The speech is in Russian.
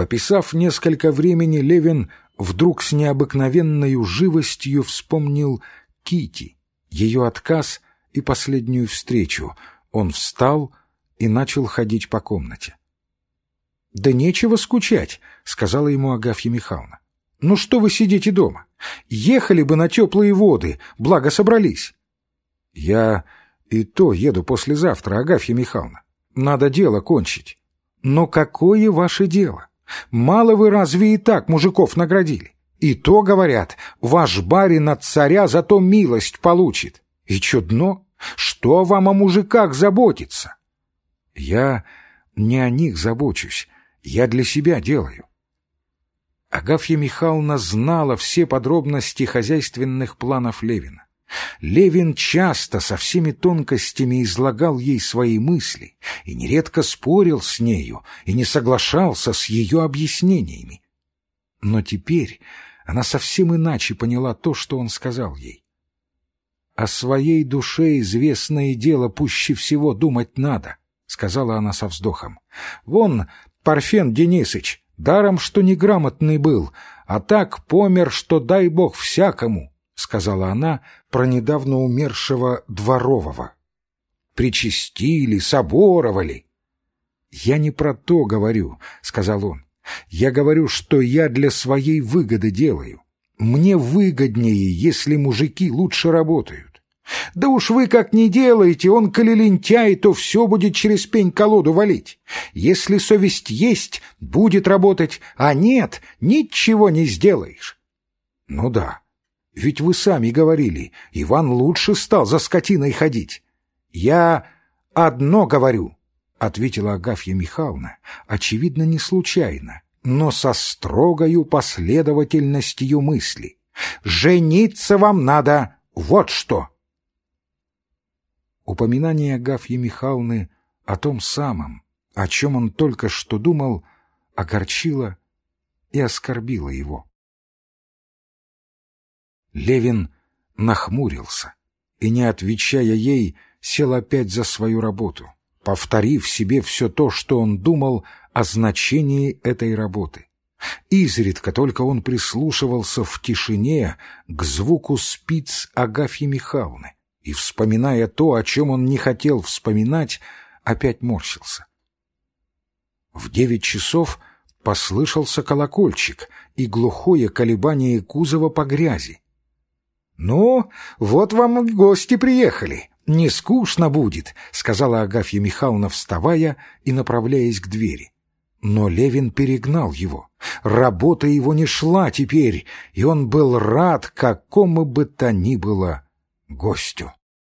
Пописав несколько времени, Левин вдруг с необыкновенной живостью вспомнил Кити, ее отказ и последнюю встречу. Он встал и начал ходить по комнате. — Да нечего скучать, — сказала ему Агафья Михайловна. — Ну что вы сидите дома? Ехали бы на теплые воды, благо собрались. — Я и то еду послезавтра, Агафья Михайловна. Надо дело кончить. Но какое ваше дело? Мало вы разве и так мужиков наградили? И то, говорят, ваш барин от царя зато милость получит. И чудно, что вам о мужиках заботиться? Я не о них забочусь, я для себя делаю. Агафья Михайловна знала все подробности хозяйственных планов Левина. Левин часто со всеми тонкостями излагал ей свои мысли и нередко спорил с нею и не соглашался с ее объяснениями. Но теперь она совсем иначе поняла то, что он сказал ей. «О своей душе известное дело пуще всего думать надо», — сказала она со вздохом. «Вон Парфен Денисыч, даром что неграмотный был, а так помер, что дай бог всякому», — сказала она про недавно умершего Дворового. «Причастили, соборовали». «Я не про то говорю», — сказал он. «Я говорю, что я для своей выгоды делаю. Мне выгоднее, если мужики лучше работают. Да уж вы как не делаете, он, коли лентяй, то все будет через пень-колоду валить. Если совесть есть, будет работать, а нет, ничего не сделаешь. Ну да, ведь вы сами говорили, Иван лучше стал за скотиной ходить. Я одно говорю, — ответила Агафья Михайловна, очевидно, не случайно, но со строгою последовательностью мысли. «Жениться вам надо, вот что!» Упоминание Агафьи Михайловны о том самом, о чем он только что думал, огорчило и оскорбило его. Левин нахмурился и, не отвечая ей, сел опять за свою работу, повторив себе все то, что он думал о значении этой работы. Изредка только он прислушивался в тишине к звуку спиц Агафьи Михайловны, и, вспоминая то, о чем он не хотел вспоминать, опять морщился. В девять часов послышался колокольчик и глухое колебание кузова по грязи. «Ну, вот вам гости приехали. Не скучно будет», — сказала Агафья Михайловна, вставая и направляясь к двери. Но Левин перегнал его. Работа его не шла теперь, и он был рад какому бы то ни было гостю.